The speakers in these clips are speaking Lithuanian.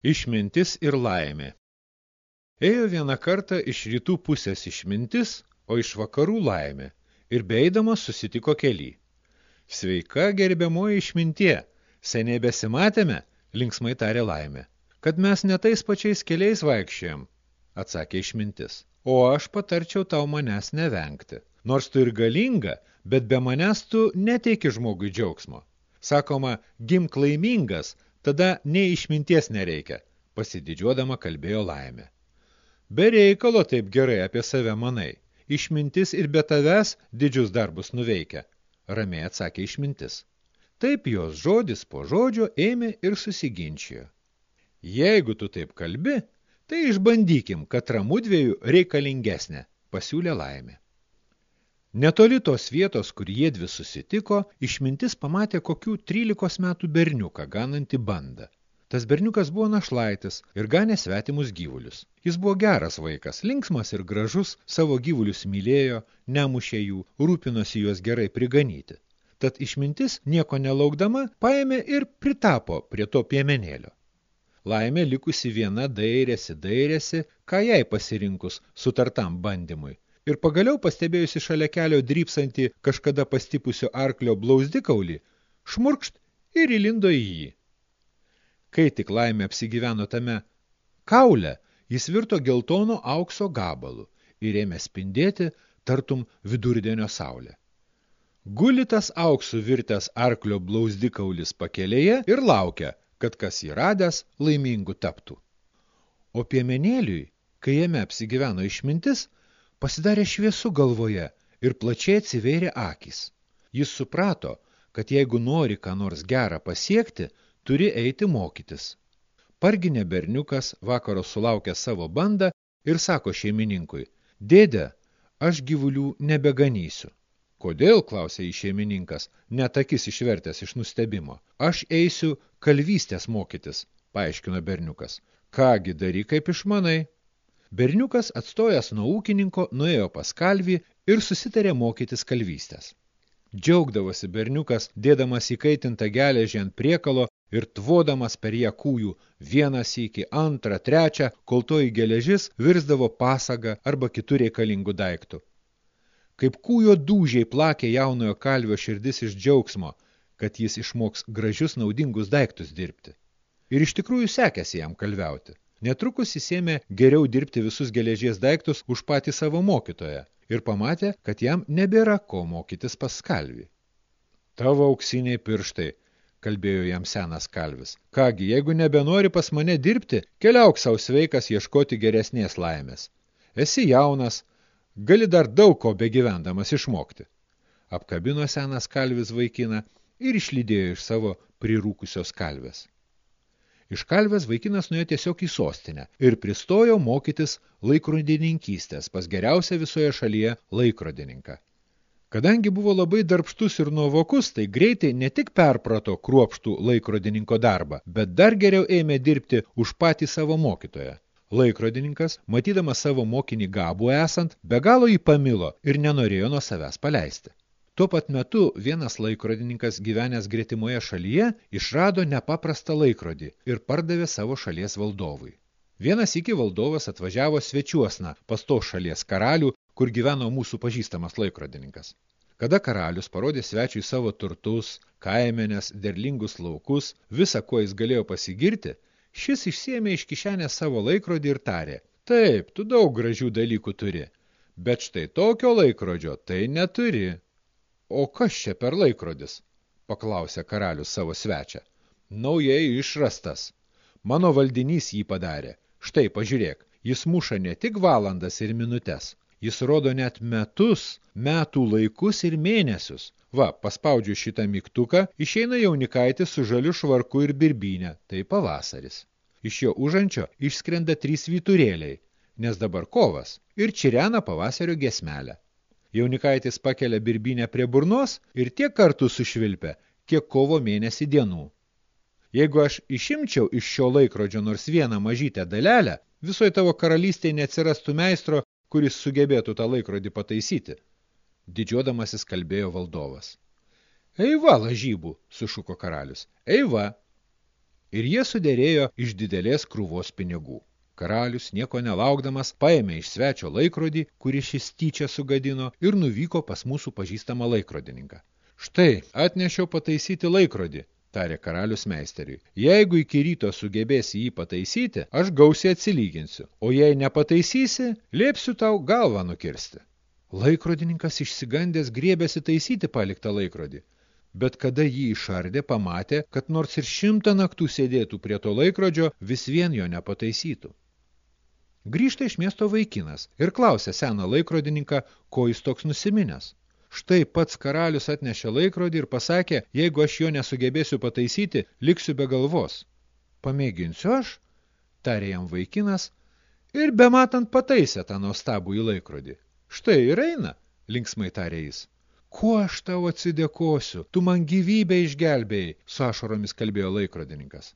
Išmintis ir laimė. Ėjo vieną kartą iš rytų pusės išmintis, o iš vakarų laimė, ir beeidamas susitiko kely. Sveika, gerbiamoji išmintie, seniai besimatėme, linksmai tarė laimė, kad mes netais pačiais keliais vaikščiojam, atsakė išmintis. O aš patarčiau tau manęs nevengti. Nors tu ir galinga, bet be manęs tu neteiki žmogui džiaugsmo. Sakoma, gimk laimingas, tada nei išminties nereikia, pasididžiuodama kalbėjo laimė. Be reikalo taip gerai apie save manai, išmintis ir be tavęs didžius darbus nuveikia, ramiai atsakė išmintis. Taip jos žodis po žodžio ėmė ir susiginčijo. Jeigu tu taip kalbi, tai išbandykim, kad ramudviejų reikalingesnė, pasiūlė laimė. Netoli tos vietos, kur jie dvi susitiko, išmintis pamatė kokių 13 metų berniuką ganantį bandą. Tas berniukas buvo našlaitis ir ganė svetimus gyvulius. Jis buvo geras vaikas, linksmas ir gražus, savo gyvulius mylėjo, nemušė jų, rūpinosi juos gerai priganyti. Tad išmintis, nieko nelaukdama, paėmė ir pritapo prie to piemenėlio. Laimė likusi viena dairėsi, dairėsi, ką jai pasirinkus sutartam bandymui ir pagaliau pastebėjusi šalia kelio drypsantį kažkada pastipusio arklio blausdikaulį, šmurkšt ir įlindo į jį. Kai tik laimė apsigyveno tame kaulę, jis virto geltono aukso gabalu ir ėmė spindėti tartum vidurdienio saulė. Gulitas auksų virtęs arklio blausdikaulis pakelėje ir laukia, kad kas įradęs laimingų taptų. O piemenėliui, kai jame apsigyveno išmintis, Pasidarė šviesu galvoje ir plačiai atsivėrė akis. Jis suprato, kad jeigu nori ką nors gerą pasiekti, turi eiti mokytis. Parginė berniukas vakaro sulaukė savo bandą ir sako šeimininkui, dėdė, aš gyvulių nebeganysiu. Kodėl, klausė į šeimininkas, netakis išvertęs iš nustebimo. Aš eisiu kalvystės mokytis, paaiškino berniukas. Kągi daryk kaip išmanai, Berniukas, atstojęs nuo ūkininko, nuėjo pas kalvį ir susitarė mokytis kalvystės. Džiaugdavosi berniukas, dėdamas įkaitintą geležį ant priekalo ir tvodamas per ją kūjų vieną sykį, antrą, trečią, kol toji geležis virsdavo pasagą arba kitų reikalingų daiktų. Kaip kūjo dūžiai plakė jaunojo kalvio širdis iš džiaugsmo, kad jis išmoks gražius naudingus daiktus dirbti. Ir iš tikrųjų sekėsi jam kalviauti. Netrukus jis ėmė geriau dirbti visus geležies daiktus už patį savo mokytoją ir pamatė, kad jam nebėra ko mokytis pas kalvį. Tavo auksiniai pirštai, kalbėjo jam senas kalvis. Kągi, jeigu nebenori pas mane dirbti, keliauk savo sveikas ieškoti geresnės laimės. Esi jaunas, gali dar daug ko begyvendamas išmokti. Apkabino senas kalvis vaikiną ir išlydėjo iš savo prirūkusios kalvės. Iš kalvės vaikinas nuėjo tiesiog į sostinę ir pristojo mokytis laikrodininkystės pas geriausią visoje šalyje laikrodininką. Kadangi buvo labai darbštus ir nuovokus, tai greitai ne tik perprato kruopštų laikrodininko darbą, bet dar geriau ėmė dirbti už patį savo mokytoją. Laikrodininkas, matydamas savo mokinį gabų esant, be galo jį pamilo ir nenorėjo nuo savęs paleisti. Tuo pat metu vienas laikrodininkas gyvenęs gretimoje šalyje išrado nepaprastą laikrodį ir pardavė savo šalies valdovui. Vienas iki valdovas atvažiavo svečiuosna pas to šalies karalių, kur gyveno mūsų pažįstamas laikrodininkas. Kada karalius parodė svečiui savo turtus, kaimenės, derlingus laukus, visą, kuo jis galėjo pasigirti, šis išsiėmė iš kišenės savo laikrodį ir tarė, taip, tu daug gražių dalykų turi, bet štai tokio laikrodžio tai neturi. O kas čia per laikrodis? paklausė karalius savo svečią. Naujai išrastas. Mano valdinys jį padarė. Štai, pažiūrėk, jis muša ne tik valandas ir minutes, jis rodo net metus, metų laikus ir mėnesius. Va, paspaudžiu šitą mygtuką, išeina jaunikaitis su žaliu švarku ir birbynė, tai pavasaris. Iš jo užančio išskrenda trys vyturėliai, nes dabar kovas ir čirena pavasario gesmelę. Jaunikaitis pakelia birbinę prie burnos ir tiek kartų sušvilpia, kiek kovo mėnesį dienų. Jeigu aš išimčiau iš šio laikrodžio nors vieną mažytę dalelę, visoje tavo karalystėje neatsirastų meistro, kuris sugebėtų tą laikrodį pataisyti. Didžiuodamasis kalbėjo valdovas. Eiva, lažybų, sušuko karalius. Eiva. ir jie sudėrėjo iš didelės krūvos pinigų. Karalius, nieko nelaukdamas, paėmė iš svečio laikrodį, kurį šis tyčia sugadino, ir nuvyko pas mūsų pažįstamą laikrodininką. Štai, atnešiau pataisyti laikrodį, tarė karalius meisteriui. Jeigu iki ryto sugebėsi jį pataisyti, aš gausiai atsilyginsiu, o jei nepataisysi, liepsiu tau galvą nukirsti. Laikrodininkas išsigandęs griebėsi taisyti paliktą laikrodį bet kada jį išardė, pamatė, kad nors ir šimtą naktų sėdėtų prie to laikrodžio, vis vien jo nepataisytų. Grįžta iš miesto vaikinas ir klausia seną laikrodininką, ko jis toks nusiminęs. Štai pats karalius atnešė laikrodį ir pasakė, jeigu aš jo nesugebėsiu pataisyti, liksiu be galvos. Pamėginsiu aš, tarė jam vaikinas, ir bematant pataisė tą nuostabų į laikrodį. Štai ir eina, linksmai tarė jis. Kuo aš tau atsidėkosiu? Tu man gyvybę išgelbėjai, su ašaromis kalbėjo laikrodininkas.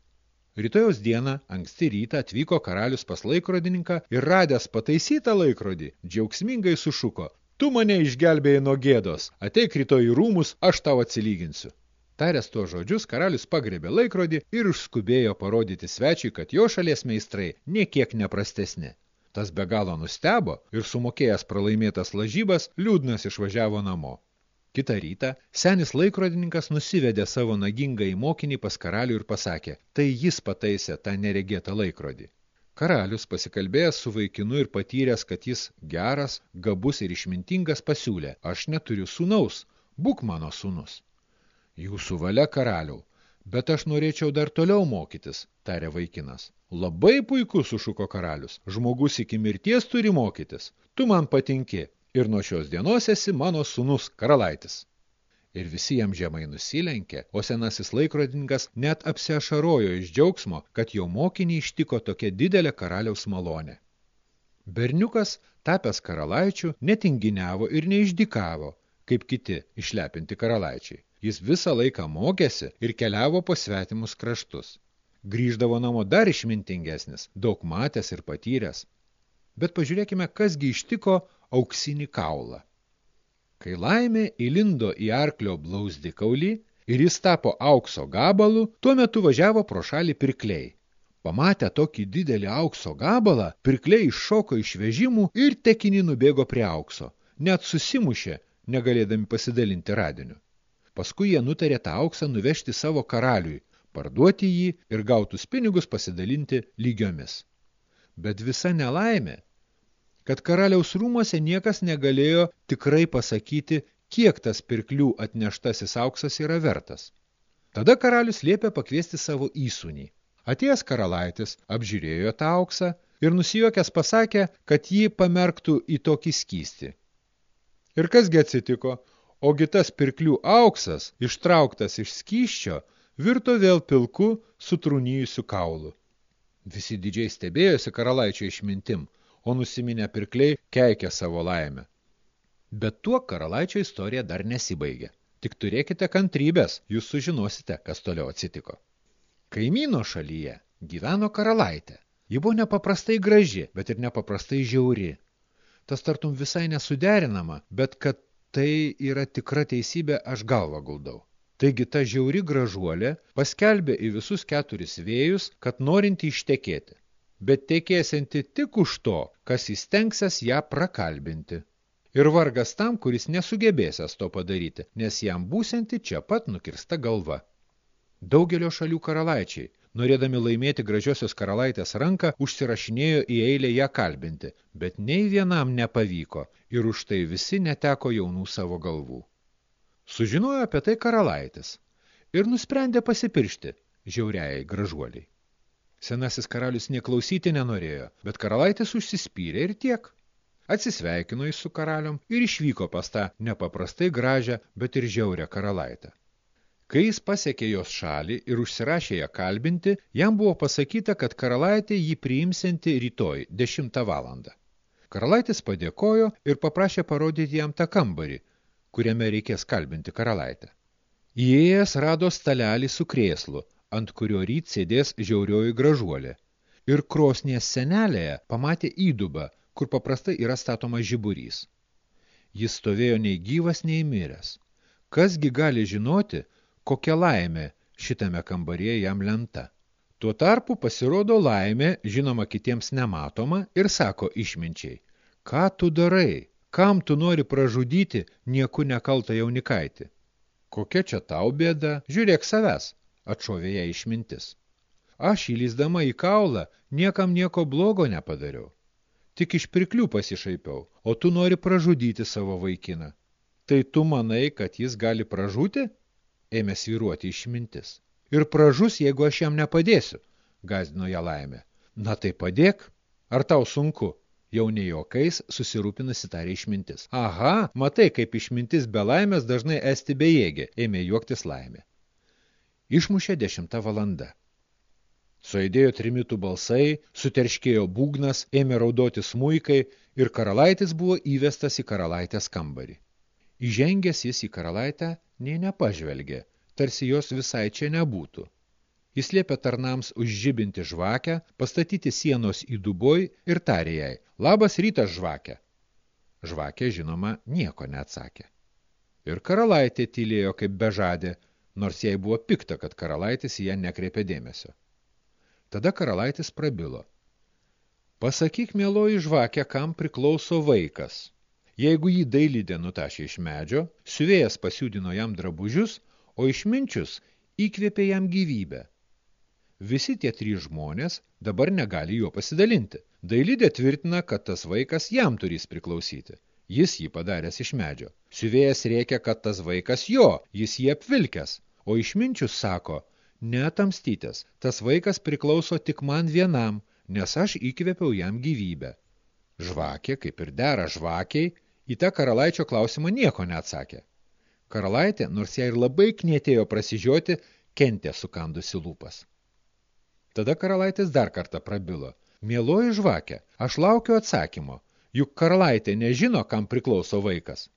Rytojaus dieną, anksti rytą, atvyko karalius pas laikrodininką ir radęs pataisytą laikrodį, džiaugsmingai sušuko. Tu mane išgelbėjai nuo gėdos, ateik rytoj į rūmus, aš tau atsilyginsiu. Taręs tuo žodžius, karalius pagrebė laikrodį ir užskubėjo parodyti svečiui, kad jo šalies meistrai niekiek neprastesni. Tas be galo nustebo ir sumokėjęs pralaimėtas lažybas, liūdnas išvažiavo namo. Kita rytą senis laikrodininkas nusivedė savo nagingą į mokinį pas karalių ir pasakė, tai jis pataisė tą neregėtą laikrodį. Karalius, pasikalbėjęs su vaikinu ir patyręs, kad jis geras, gabus ir išmintingas, pasiūlė, aš neturiu sūnaus, būk mano sūnus. Jūsų valia, karaliau, bet aš norėčiau dar toliau mokytis, tarė vaikinas. Labai puikus, sušuko karalius, žmogus iki mirties turi mokytis, tu man patinki, ir nuo šios dienos esi mano sūnus karalaitis. Ir visi jam žemai nusilenkė, o senasis laikrodininkas net apsiašarojo iš džiaugsmo, kad jo mokinį ištiko tokia didelė karaliaus malonė. Berniukas, tapęs karalaičių, netinginiavo ir neišdikavo, kaip kiti išlepinti karalaičiai. Jis visą laiką mokėsi ir keliavo po svetimus kraštus. Grįždavo namo dar išmintingesnis, daug matęs ir patyręs. Bet pažiūrėkime, kasgi ištiko auksinį kaulą. Kai laimė įlindo į arklio blausdį kaulį ir jis tapo aukso gabalu, tuo metu važiavo pro šalį pirkliai. Pamatę tokį didelį aukso gabalą, pirkliai iššoko iš vežimų ir tekinį nubėgo prie aukso. Net susimušė, negalėdami pasidalinti radiniu. Paskui jie nutarė tą auksą nuvežti savo karaliui, parduoti jį ir gautus pinigus pasidalinti lygiomis. Bet visa nelaimė kad karaliaus rūmose niekas negalėjo tikrai pasakyti, kiek tas pirklių atneštasis auksas yra vertas. Tada karalius liepė pakviesti savo įsūnį. Atėjęs karalaitis apžiūrėjo tą auksą ir nusijuokęs pasakė, kad jį pamerktų į tokį skystį. Ir kasgi atsitiko, ogi tas pirklių auksas, ištrauktas iš skyščio, virto vėl pilku sutrūnyjusiu kaulu. Visi didžiai stebėjosi karalaičio išmintim, o nusiminę pirkliai keikia savo laimę. Bet tuo karalaičio istorija dar nesibaigė. Tik turėkite kantrybės, jūs sužinosite, kas toliau atsitiko. Kaimyno šalyje gyveno karalaitė. Ji buvo nepaprastai graži, bet ir nepaprastai žiauri. Tas tartum visai nesuderinama, bet kad tai yra tikra teisybė, aš galvą guldau. Taigi ta žiauri gražuolė paskelbė į visus keturis vėjus, kad norinti ištekėti bet tekėsianti tik už to, kas įstengsias ją prakalbinti. Ir vargas tam, kuris nesugebėsęs to padaryti, nes jam būsianti čia pat nukirsta galva. Daugelio šalių karalaičiai, norėdami laimėti gražiosios karalaitės ranką, užsirašinėjo į eilę ją kalbinti, bet nei vienam nepavyko ir už tai visi neteko jaunų savo galvų. Sužinojo apie tai karalaitis ir nusprendė pasipiršti žiauriai gražuoliai. Senasis karalius neklausyti nenorėjo, bet karalaitis užsispyrė ir tiek. Atsisveikino jis su karalium ir išvyko pas tą nepaprastai gražią, bet ir žiaurę karalaitę. Kai jis pasiekė jos šalį ir užsirašė ją kalbinti, jam buvo pasakyta, kad karalaitė jį priimsianti rytoj, 10 valandą. Karalaitis padėkojo ir paprašė parodyti jam tą kambarį, kuriame reikės kalbinti karalaitę. Įėjęs rado stalelį su krėslu, ant kurio ryt sėdės žiaurioji gražuolė. Ir krosnės senelėje pamatė įdubą, kur paprastai yra statomas žiburys. Jis stovėjo nei gyvas, nei miręs. Kasgi gali žinoti, kokia laimė šitame kambaryje jam lenta. Tuo tarpu pasirodo laimė, žinoma kitiems nematoma, ir sako išminčiai, ką tu darai, kam tu nori pražudyti nieku nekaltą jaunikaitį? Kokia čia tau bėda, žiūrėk savęs, atšovė ją išmintis. Aš įlysdama į kaulą niekam nieko blogo nepadariau. Tik iš pirklių pasišaipiau, o tu nori pražudyti savo vaikiną. Tai tu manai, kad jis gali pražūti? Ėmė sviruoti išmintis ir pražus, jeigu aš jam nepadėsiu, gazdino ją laimė. Na tai padėk, ar tau sunku? Jau ne jokais susirūpinusi tarė išmintis. Aha, matai, kaip išmintis be laimės dažnai esti bejėgė, ėmė juoktis laimė. Išmušė dešimta valanda. Suaidėjo trimitų balsai, suterškėjo būgnas, ėmė raudoti smuikai ir karalaitis buvo įvestas į karalaitės kambarį. Įžengęs jis į karalaitę, nei nepažvelgė, tarsi jos visai čia nebūtų. Jis liepė tarnams užžibinti žvakę, pastatyti sienos į duboj ir tarė jai, labas rytas žvakę. Žvakė, žinoma, nieko neatsakė. Ir karalaitė tylėjo kaip bežadė, nors jai buvo pikta, kad karalaitis į ją nekreipė dėmesio. Tada karalaitis prabilo. Pasakyk, mėloji žvakę, kam priklauso vaikas. Jeigu jį dailydė nutašė iš medžio, siuvėjas pasiūdino jam drabužius, o išminčius įkvėpė jam gyvybę. Visi tie trys žmonės dabar negali juo pasidalinti. Dailidė tvirtina, kad tas vaikas jam turės priklausyti. Jis jį padaręs iš medžio. Siuvėjas rėkia, kad tas vaikas jo, jis jį apvilkęs. O išminčius sako, netamstytės, tas vaikas priklauso tik man vienam, nes aš įkvėpiau jam gyvybę. Žvakė, kaip ir dera žvakiai, į tą karalaičio klausimą nieko neatsakė. Karalaitė, nors ją ir labai knietėjo prasižioti, kentė sukandusi lūpas. Tada karalaitės dar kartą prabilo. Mieloji žvakė, aš laukiu atsakymo, juk karalaitė nežino, kam priklauso vaikas.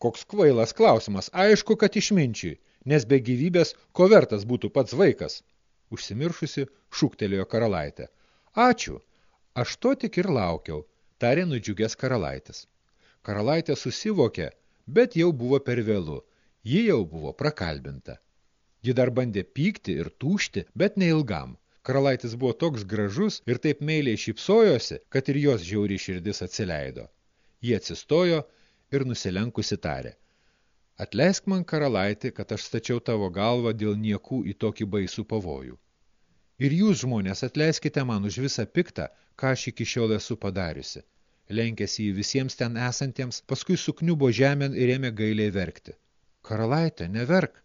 Koks kvailas klausimas, aišku, kad išminčiui, nes be gyvybės ko vertas būtų pats vaikas. Užsimiršusi, šūktelėjo karalaitė. Ačiū, aš to tik ir laukiau, tarė nudžiugęs karalaitis. Karalaitė susivokė, bet jau buvo per vėlu, ji jau buvo prakalbinta. Ji dar bandė pykti ir tūšti, bet neilgam. Karalaitis buvo toks gražus ir taip meiliai šypsojosi, kad ir jos žiauri širdis atsileido. Ji atsistojo ir nusilenkusi tarė. Atleisk man, karalaitį, kad aš stačiau tavo galvą dėl niekų į tokį baisų pavojų. Ir jūs, žmonės, atleiskite man už visą piktą, ką aš iki šiol esu padariusi lenkėsi į visiems ten esantiems, paskui sukniubo žemėn ir ėmė gailiai verkti. Karalaitė, neverk,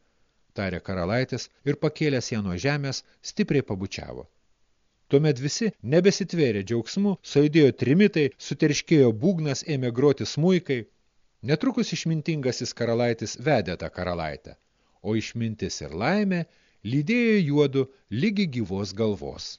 tarė karalaitis ir pakėlęs ją nuo žemės, stipriai pabučiavo. Tuomet visi nebesitvėrė džiaugsmu, saidėjo trimitai, suterškėjo būgnas, ėmė groti smuikai. Netrukus išmintingasis karalaitis vedė tą karalaitę, o išmintis ir laimė lydėjo juodu lygi gyvos galvos.